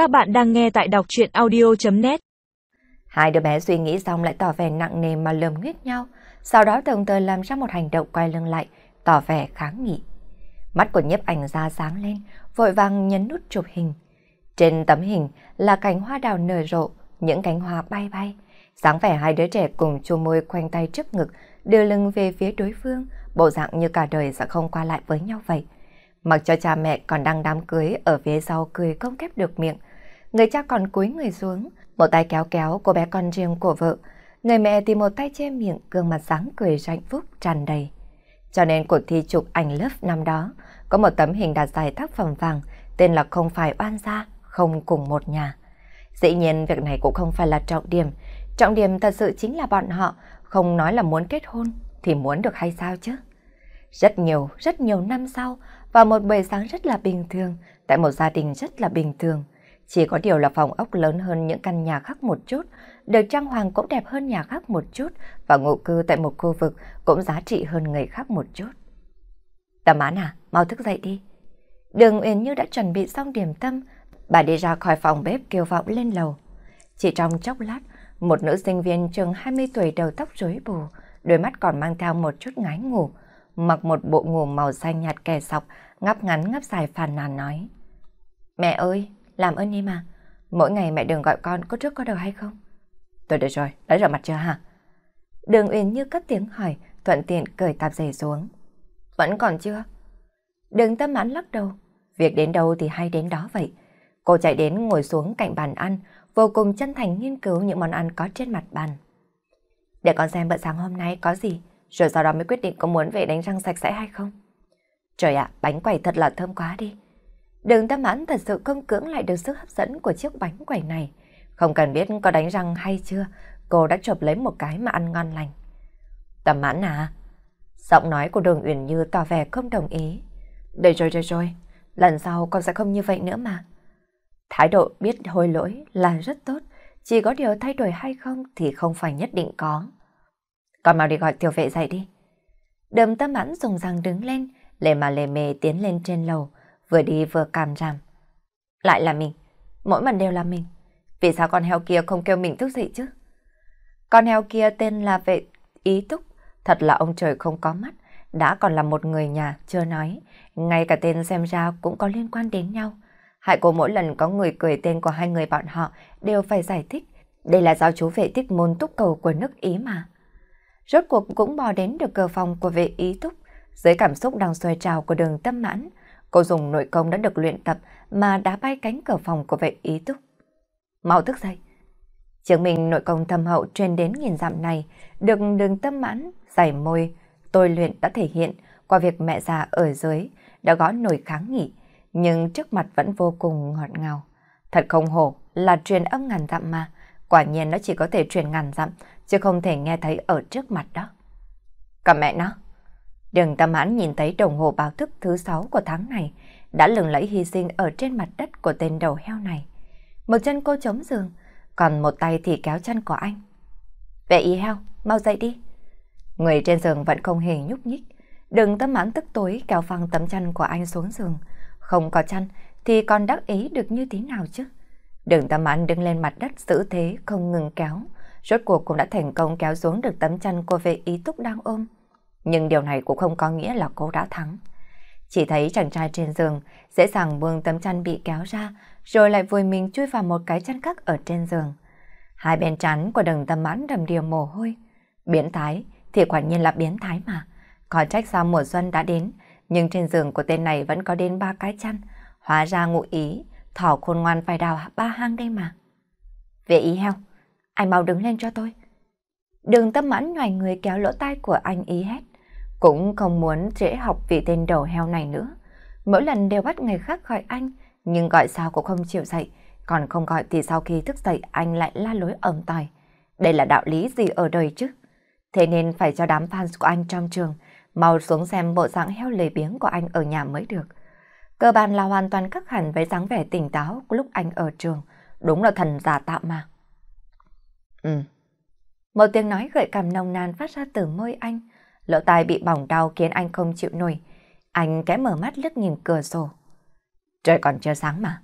Các bạn đang nghe tại đọc chuyện audio.net Hai đứa bé suy nghĩ xong lại tỏ vẻ nặng nề mà lườm nguyết nhau, sau đó đồng thời làm ra một hành động quay lưng lại, tỏ vẻ kháng nghị. Mắt của nhiếp ảnh ra sáng lên, vội vàng nhấn nút chụp hình. Trên tấm hình là cánh hoa đào nở rộ, những cánh hoa bay bay. sáng vẻ hai đứa trẻ cùng chu môi khoanh tay trước ngực, đưa lưng về phía đối phương, bộ dạng như cả đời sẽ không qua lại với nhau vậy. Mặc cho cha mẹ còn đang đám cưới ở phía sau cười không khép được miệng. Người cha còn cúi người xuống, một tay kéo kéo cô bé con riêng của vợ. Người mẹ thì một tay che miệng, gương mặt sáng cười hạnh phúc tràn đầy. Cho nên cuộc thi chụp ảnh lớp năm đó, có một tấm hình đạt giải tác phẩm vàng, tên là Không phải oan gia, không cùng một nhà. Dĩ nhiên việc này cũng không phải là trọng điểm, trọng điểm thật sự chính là bọn họ không nói là muốn kết hôn thì muốn được hay sao chứ. Rất nhiều, rất nhiều năm sau, vào một buổi sáng rất là bình thường, tại một gia đình rất là bình thường. Chỉ có điều là phòng ốc lớn hơn những căn nhà khác một chút, được trang hoàng cũng đẹp hơn nhà khác một chút và ngụ cư tại một khu vực cũng giá trị hơn người khác một chút. Tâm án à, mau thức dậy đi. Đường Uyển Như đã chuẩn bị xong điểm tâm, bà đi ra khỏi phòng bếp kêu vọng lên lầu. Chỉ trong chốc lát, một nữ sinh viên chừng 20 tuổi đầu tóc rối bù, đôi mắt còn mang theo một chút ngái ngủ, mặc một bộ ngủ màu xanh nhạt kẻ sọc, ngắp ngắn ngắp dài phàn nàn nói. Mẹ ơi, làm ơn đi mà, mỗi ngày mẹ đừng gọi con có trước có đầu hay không? Tôi được rồi, đã rửa mặt chưa hả? Đường Uyển như cất tiếng hỏi, thuận tiện cởi tạp dề xuống. Vẫn còn chưa? Đừng tâm mãn lắc đầu, việc đến đâu thì hay đến đó vậy. Cô chạy đến ngồi xuống cạnh bàn ăn, vô cùng chân thành nghiên cứu những món ăn có trên mặt bàn. Để con xem bữa sáng hôm nay có gì, rồi sau đó mới quyết định có muốn về đánh răng sạch sẽ hay không. Trời ạ, bánh quẩy thật là thơm quá đi. Đường tâm mãn thật sự không cưỡng lại được sức hấp dẫn của chiếc bánh quẩy này. Không cần biết có đánh răng hay chưa, cô đã chộp lấy một cái mà ăn ngon lành. Tâm mãn à? Giọng nói của đường Uyển Như tỏ vẻ không đồng ý. Được rồi, rồi rồi, lần sau con sẽ không như vậy nữa mà. Thái độ biết hối lỗi là rất tốt, chỉ có điều thay đổi hay không thì không phải nhất định có. Con mau đi gọi tiểu vệ dậy đi. Đầm tâm mãn dùng răng đứng lên, lề mà lề mề tiến lên trên lầu, vừa đi vừa cảm giảm. Lại là mình, mỗi lần đều là mình. Vì sao con heo kia không kêu mình thức dậy chứ? Con heo kia tên là vệ ý túc, thật là ông trời không có mắt, đã còn là một người nhà, chưa nói. Ngay cả tên xem ra cũng có liên quan đến nhau. Hại cô mỗi lần có người cười tên của hai người bọn họ đều phải giải thích. Đây là do chú vệ tích môn túc cầu của nước Ý mà. Rốt cuộc cũng bò đến được cửa phòng của vệ ý túc. Dưới cảm xúc đang xoay trào của đường tâm mãn, cô dùng nội công đã được luyện tập mà đá bay cánh cửa phòng của vệ ý túc. Mau thức dậy. Chứng minh nội công thâm hậu truyền đến nghìn dặm này, được đường tâm mãn, giải môi, tôi luyện đã thể hiện qua việc mẹ già ở dưới đã gõ nổi kháng nghị, nhưng trước mặt vẫn vô cùng ngọt ngào. Thật không hổ là truyền âm ngàn dặm mà, quả nhiên nó chỉ có thể truyền ngàn dặm, chứ không thể nghe thấy ở trước mặt đó. cả mẹ nó! Đường tâm hãn nhìn thấy đồng hồ báo thức thứ sáu của tháng này đã lừng lẫy hy sinh ở trên mặt đất của tên đầu heo này. Một chân cô chống giường, còn một tay thì kéo chân của anh. Vệ y heo, mau dậy đi. Người trên giường vẫn không hề nhúc nhích. Đừng tâm mãn tức tối kéo phăng tấm chân của anh xuống giường. Không có chân thì còn đắc ý được như thế nào chứ? Đừng tâm mãn đứng lên mặt đất giữ thế không ngừng kéo. Rốt cuộc cũng đã thành công kéo xuống được tấm chân của vệ ý túc đang ôm. Nhưng điều này cũng không có nghĩa là cô đã thắng. Chỉ thấy chàng trai trên giường dễ dàng buông tấm chăn bị kéo ra rồi lại vùi mình chui vào một cái chăn khác ở trên giường. Hai bên trán của đừng tâm mãn đầm điều mồ hôi. Biến thái thì quả nhiên là biến thái mà. Có trách sao mùa xuân đã đến nhưng trên giường của tên này vẫn có đến ba cái chăn. Hóa ra ngụ ý thỏ khôn ngoan phải đào ba hang đây mà. Về ý heo, anh mau đứng lên cho tôi. Đường tâm mãn ngoài người kéo lỗ tai của anh ý hét. Cũng không muốn trễ học vì tên đầu heo này nữa. Mỗi lần đều bắt người khác gọi anh, nhưng gọi sao cũng không chịu dậy. Còn không gọi thì sau khi thức dậy anh lại la lối ẩm tòi. Đây là đạo lý gì ở đời chứ? Thế nên phải cho đám fans của anh trong trường mau xuống xem bộ dạng heo lề biếng của anh ở nhà mới được. Cơ bản là hoàn toàn khác hẳn với dáng vẻ tỉnh táo lúc anh ở trường. Đúng là thần giả tạo mà. Ừ. Một tiếng nói gợi cảm nồng nàn phát ra từ môi anh. Lỗ tai bị bỏng đau khiến anh không chịu nổi. Anh kẽ mở mắt lướt nhìn cửa sổ. Trời còn chưa sáng mà.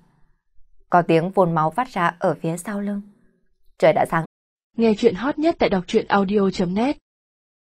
có tiếng phun máu phát ra ở phía sau lưng. Trời đã sáng. Nghe chuyện hot nhất tại đọc truyện audio.net